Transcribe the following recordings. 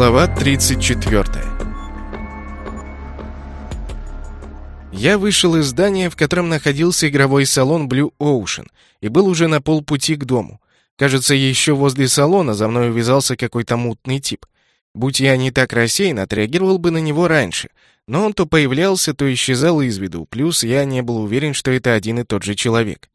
Глава 34 Я вышел из здания, в котором находился игровой салон Blue Ocean, и был уже на полпути к дому. Кажется, еще возле салона за мной увязался какой-то мутный тип. Будь я не так рассеян, отреагировал бы на него раньше. Но он то появлялся, то исчезал из виду, плюс я не был уверен, что это один и тот же человек.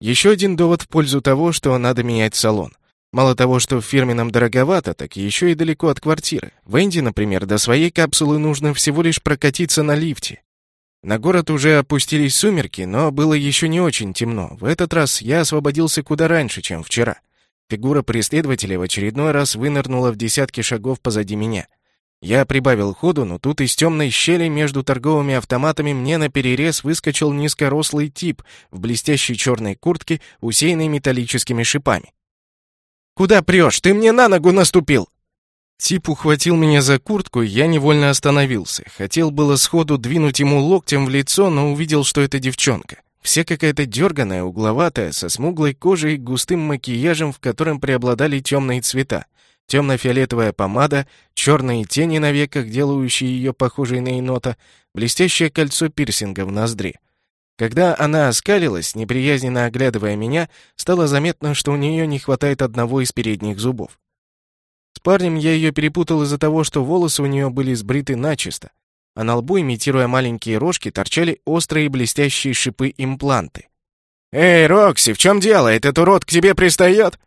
Еще один довод в пользу того, что надо менять салон. Мало того, что в фирменном дороговато, так еще и далеко от квартиры. В Энди, например, до своей капсулы нужно всего лишь прокатиться на лифте. На город уже опустились сумерки, но было еще не очень темно. В этот раз я освободился куда раньше, чем вчера. Фигура преследователя в очередной раз вынырнула в десятки шагов позади меня. Я прибавил ходу, но тут из темной щели между торговыми автоматами мне на перерез выскочил низкорослый тип в блестящей черной куртке, усеянной металлическими шипами. Куда прешь? Ты мне на ногу наступил!» Тип ухватил меня за куртку, и я невольно остановился. Хотел было сходу двинуть ему локтем в лицо, но увидел, что это девчонка. Вся какая-то дерганая, угловатая, со смуглой кожей и густым макияжем, в котором преобладали темные цвета. Темно-фиолетовая помада, черные тени на веках, делающие ее похожей на енота, блестящее кольцо пирсинга в ноздре. Когда она оскалилась, неприязненно оглядывая меня, стало заметно, что у нее не хватает одного из передних зубов. С парнем я ее перепутал из-за того, что волосы у нее были сбриты начисто, а на лбу, имитируя маленькие рожки, торчали острые блестящие шипы-импланты. «Эй, Рокси, в чем дело? Этот урод к тебе пристает?»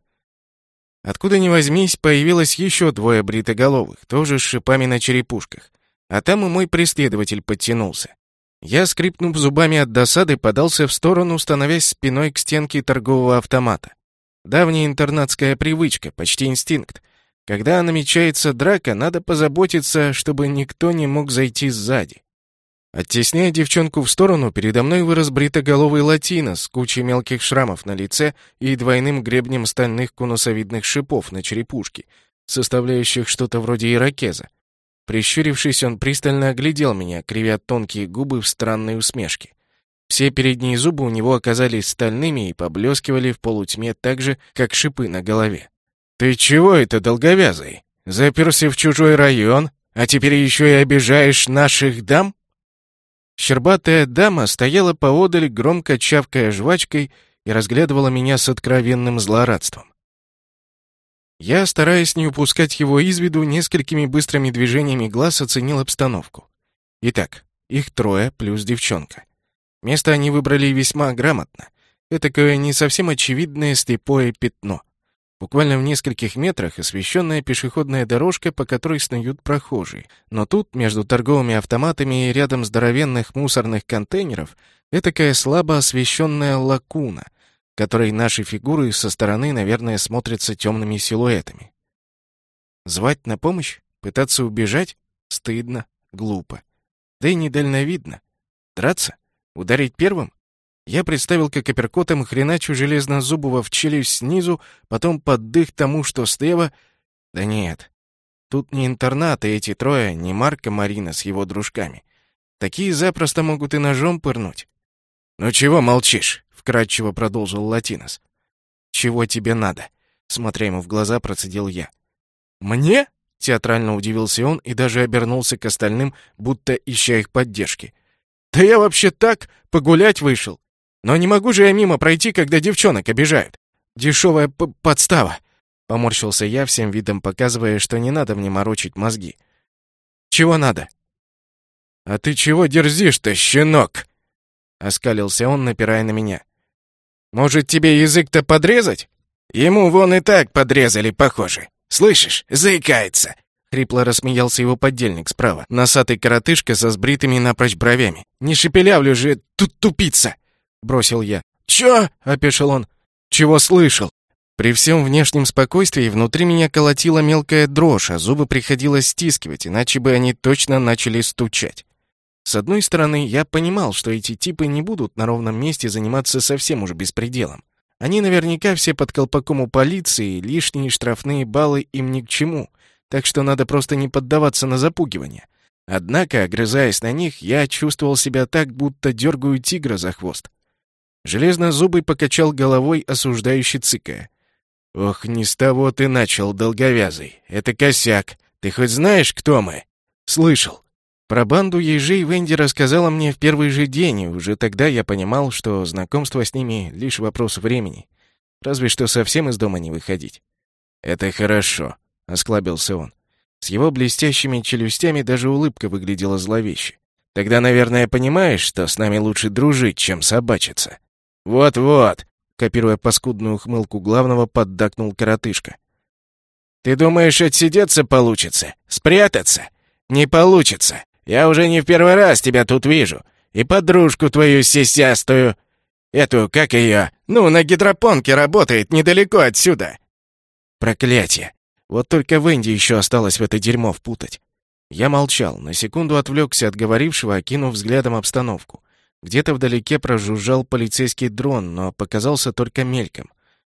Откуда ни возьмись, появилось еще двое бритоголовых, тоже с шипами на черепушках. А там и мой преследователь подтянулся. Я, скрипнув зубами от досады, подался в сторону, становясь спиной к стенке торгового автомата. Давняя интернатская привычка, почти инстинкт. Когда намечается драка, надо позаботиться, чтобы никто не мог зайти сзади. Оттесняя девчонку в сторону, передо мной вырос бритоголовый латино с кучей мелких шрамов на лице и двойным гребнем стальных конусовидных шипов на черепушке, составляющих что-то вроде ирокеза. Прищурившись, он пристально оглядел меня, кривя тонкие губы в странной усмешке. Все передние зубы у него оказались стальными и поблескивали в полутьме так же, как шипы на голове. «Ты чего это, долговязый? Заперся в чужой район, а теперь еще и обижаешь наших дам?» Щербатая дама стояла поодаль, громко чавкая жвачкой, и разглядывала меня с откровенным злорадством. Я, стараясь не упускать его из виду, несколькими быстрыми движениями глаз оценил обстановку. Итак, их трое плюс девчонка. Место они выбрали весьма грамотно. Этакое не совсем очевидное слепое пятно. Буквально в нескольких метрах освещенная пешеходная дорожка, по которой снуют прохожие. Но тут, между торговыми автоматами и рядом здоровенных мусорных контейнеров, этакая слабо освещенная лакуна, которой наши фигуры со стороны, наверное, смотрятся темными силуэтами. Звать на помощь? Пытаться убежать? Стыдно, глупо. Да и недальновидно. Драться? Ударить первым? Я представил, как апперкотом хреначу железнозубого в челюсть снизу, потом под дых тому, что слева. Да нет. Тут не интернат, и эти трое, не Марка Марина с его дружками. Такие запросто могут и ножом пырнуть. «Ну чего молчишь?» Вкрадчиво продолжил Латинос. «Чего тебе надо?» Смотря ему в глаза, процедил я. «Мне?» — театрально удивился он и даже обернулся к остальным, будто ища их поддержки. «Да я вообще так, погулять вышел. Но не могу же я мимо пройти, когда девчонок обижают. Дешевая подстава!» Поморщился я, всем видом показывая, что не надо мне морочить мозги. «Чего надо?» «А ты чего дерзишь-то, щенок?» Оскалился он, напирая на меня. Может, тебе язык-то подрезать? Ему вон и так подрезали, похоже. Слышишь, заикается. Хрипло рассмеялся его подельник справа, носатый коротышка со сбритыми напрочь бровями. «Не шепелявлю же, тут тупица!» — бросил я. «Чё?» — опешил он. «Чего слышал?» При всем внешнем спокойствии внутри меня колотила мелкая дрожь, а зубы приходилось стискивать, иначе бы они точно начали стучать. С одной стороны, я понимал, что эти типы не будут на ровном месте заниматься совсем уж беспределом. Они наверняка все под колпаком у полиции, лишние штрафные баллы им ни к чему, так что надо просто не поддаваться на запугивание. Однако, огрызаясь на них, я чувствовал себя так, будто дергаю тигра за хвост. Железнозубый покачал головой, осуждающий цыкая. «Ох, не с того ты начал, долговязый. Это косяк. Ты хоть знаешь, кто мы?» «Слышал». Про банду ежей Венди рассказала мне в первый же день, и уже тогда я понимал, что знакомство с ними — лишь вопрос времени. Разве что совсем из дома не выходить. «Это хорошо», — осклабился он. С его блестящими челюстями даже улыбка выглядела зловеще. «Тогда, наверное, понимаешь, что с нами лучше дружить, чем собачиться». «Вот-вот», — копируя паскудную ухмылку главного, поддакнул коротышка. «Ты думаешь, отсидеться получится? Спрятаться? Не получится. Я уже не в первый раз тебя тут вижу. И подружку твою сисястую. Эту, как ее? Ну, на гидропонке работает недалеко отсюда. Проклятие. Вот только Венди еще осталось в это дерьмо впутать. Я молчал, на секунду отвлекся от говорившего, окинув взглядом обстановку. Где-то вдалеке прожужжал полицейский дрон, но показался только мельком.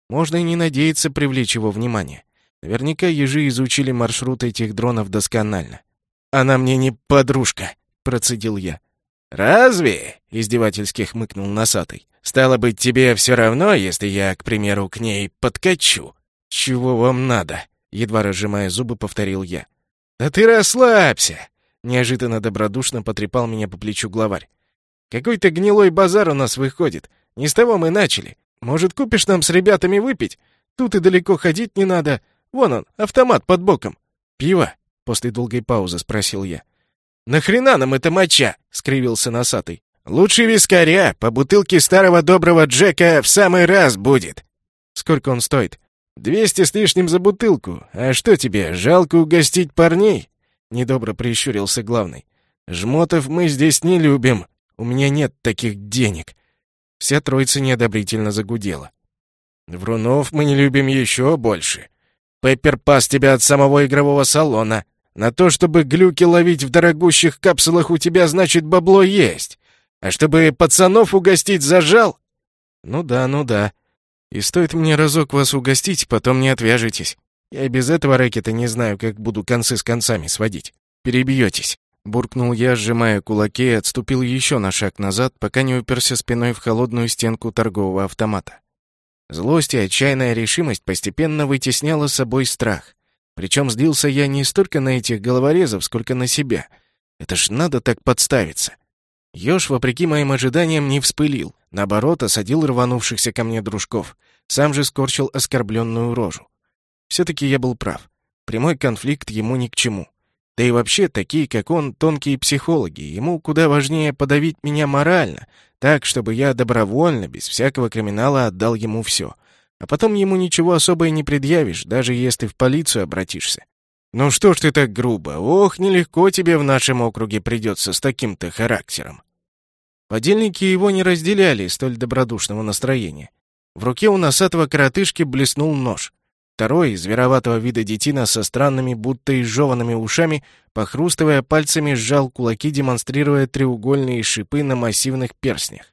Можно и не надеяться привлечь его внимание. Наверняка ежи изучили маршрут этих дронов досконально. «Она мне не подружка», — процедил я. «Разве?» — издевательски хмыкнул носатый. «Стало быть, тебе все равно, если я, к примеру, к ней подкачу?» «Чего вам надо?» — едва разжимая зубы, повторил я. «Да ты расслабься!» — неожиданно добродушно потрепал меня по плечу главарь. «Какой-то гнилой базар у нас выходит. Не с того мы начали. Может, купишь нам с ребятами выпить? Тут и далеко ходить не надо. Вон он, автомат под боком. Пиво?» После долгой паузы спросил я. «Нахрена нам эта моча?» — скривился носатый. «Лучше вискаря, по бутылке старого доброго Джека в самый раз будет». «Сколько он стоит?» «Двести с лишним за бутылку. А что тебе, жалко угостить парней?» Недобро прищурился главный. «Жмотов мы здесь не любим. У меня нет таких денег». Вся троица неодобрительно загудела. «Врунов мы не любим еще больше. Пеппер пас тебя от самого игрового салона. На то, чтобы глюки ловить в дорогущих капсулах у тебя, значит, бабло есть. А чтобы пацанов угостить зажал? Ну да, ну да. И стоит мне разок вас угостить, потом не отвяжетесь. Я без этого рэкета не знаю, как буду концы с концами сводить. Перебьетесь. Буркнул я, сжимая кулаки, и отступил еще на шаг назад, пока не уперся спиной в холодную стенку торгового автомата. Злость и отчаянная решимость постепенно вытесняла собой страх. Причем сдился я не столько на этих головорезов, сколько на себя. Это ж надо так подставиться. Ёж, вопреки моим ожиданиям, не вспылил. Наоборот, осадил рванувшихся ко мне дружков. Сам же скорчил оскорбленную рожу. Все-таки я был прав. Прямой конфликт ему ни к чему. Да и вообще, такие, как он, тонкие психологи. Ему куда важнее подавить меня морально, так, чтобы я добровольно, без всякого криминала, отдал ему все — а потом ему ничего особо и не предъявишь, даже если в полицию обратишься. Ну что ж ты так грубо? Ох, нелегко тебе в нашем округе придется с таким-то характером. Подельники его не разделяли столь добродушного настроения. В руке у носатого коротышки блеснул нож. Второй, звероватого вида детина со странными, будто изжеванными ушами, похрустывая пальцами, сжал кулаки, демонстрируя треугольные шипы на массивных перстнях.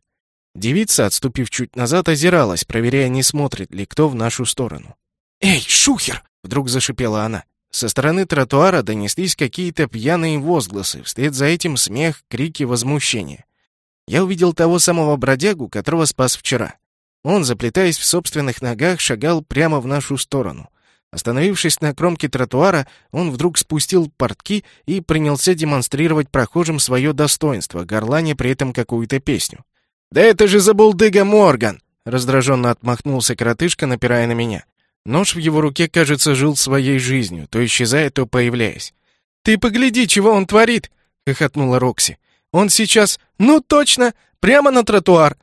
Девица, отступив чуть назад, озиралась, проверяя, не смотрит ли кто в нашу сторону. «Эй, шухер!» — вдруг зашипела она. Со стороны тротуара донеслись какие-то пьяные возгласы, вслед за этим смех, крики, возмущения. Я увидел того самого бродягу, которого спас вчера. Он, заплетаясь в собственных ногах, шагал прямо в нашу сторону. Остановившись на кромке тротуара, он вдруг спустил портки и принялся демонстрировать прохожим свое достоинство, горланя при этом какую-то песню. «Да это же забулдыга Морган!» Раздраженно отмахнулся коротышка, напирая на меня. Нож в его руке, кажется, жил своей жизнью, то исчезая, то появляясь. «Ты погляди, чего он творит!» — хохотнула Рокси. «Он сейчас... Ну, точно! Прямо на тротуар!»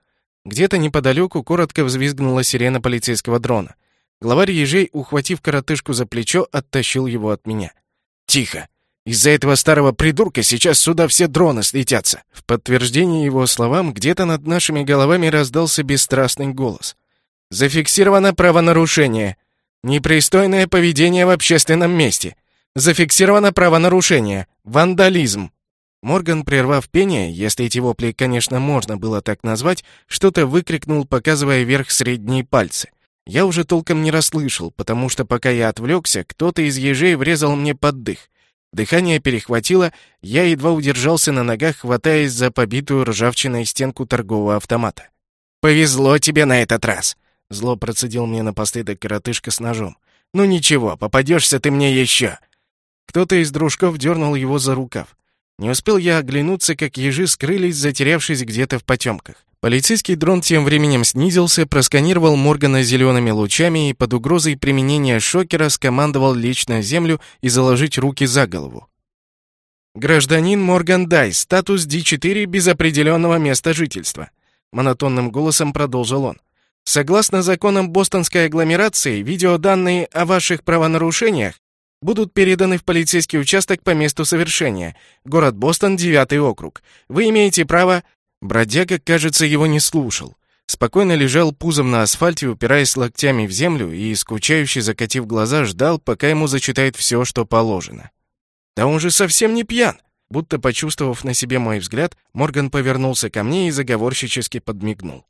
Где-то неподалеку коротко взвизгнула сирена полицейского дрона. Главарь ежей, ухватив коротышку за плечо, оттащил его от меня. «Тихо! Из-за этого старого придурка сейчас сюда все дроны слетятся. В подтверждение его словам где-то над нашими головами раздался бесстрастный голос. Зафиксировано правонарушение. Непристойное поведение в общественном месте. Зафиксировано правонарушение. Вандализм. Морган, прервав пение, если эти вопли, конечно, можно было так назвать, что-то выкрикнул, показывая вверх средние пальцы. Я уже толком не расслышал, потому что пока я отвлекся, кто-то из ежей врезал мне под дых. Дыхание перехватило, я едва удержался на ногах, хватаясь за побитую ржавчиной стенку торгового автомата. «Повезло тебе на этот раз!» Зло процедил мне напоследок коротышка с ножом. «Ну ничего, попадешься ты мне еще!» Кто-то из дружков дернул его за рукав. Не успел я оглянуться, как ежи скрылись, затерявшись где-то в потемках. Полицейский дрон тем временем снизился, просканировал Моргана зелеными лучами и под угрозой применения шокера скомандовал лечь на землю и заложить руки за голову. «Гражданин Морган Дайс, статус D4 без определенного места жительства», монотонным голосом продолжил он. «Согласно законам бостонской агломерации, видеоданные о ваших правонарушениях будут переданы в полицейский участок по месту совершения. Город Бостон, 9 округ. Вы имеете право...» Бродяга, кажется, его не слушал. Спокойно лежал пузом на асфальте, упираясь локтями в землю и, скучающе закатив глаза, ждал, пока ему зачитают все, что положено. «Да он же совсем не пьян!» Будто почувствовав на себе мой взгляд, Морган повернулся ко мне и заговорщически подмигнул.